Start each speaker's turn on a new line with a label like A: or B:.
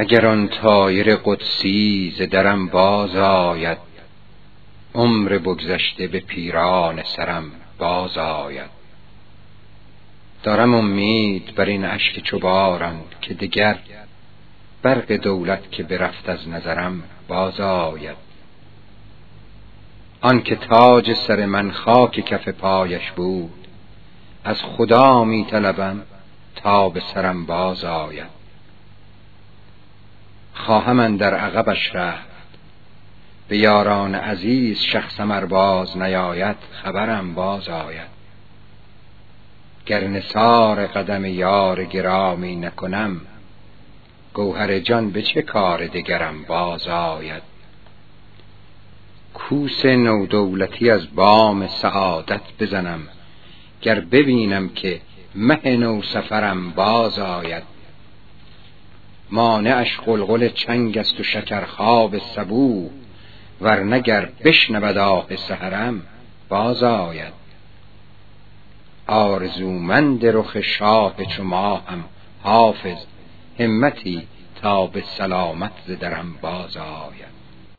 A: اگر آن طایر قدسی ز درم باز آید عمر بگذشته به پیران سرم باز آید. دارم امید بر این اشک چوباران که دگر برق دولت که برفت از نظرم باز آید. آن که تاج سر من خاک کف پایش بود از خدا می طلبم تا به سرم باز آید. خواهم در عقبش رفت. به یاران عزیز شخصم ار باز نیاید خبرم باز آید. گر نثار قدم یار گرامی نکنم گوهر جان به چه کار دگرم باز آید؟ کوس نودولتی از بام سعادت بزنم گر ببینم که مه نو سفرم باز آید. مانعش قلقل چنگ است و شکرخواب سبو ورنگر بشنود آه سحرم باز آید آرزومند رخ شاه چو ماهم حافظ همتی تا به سلامت ز باز آید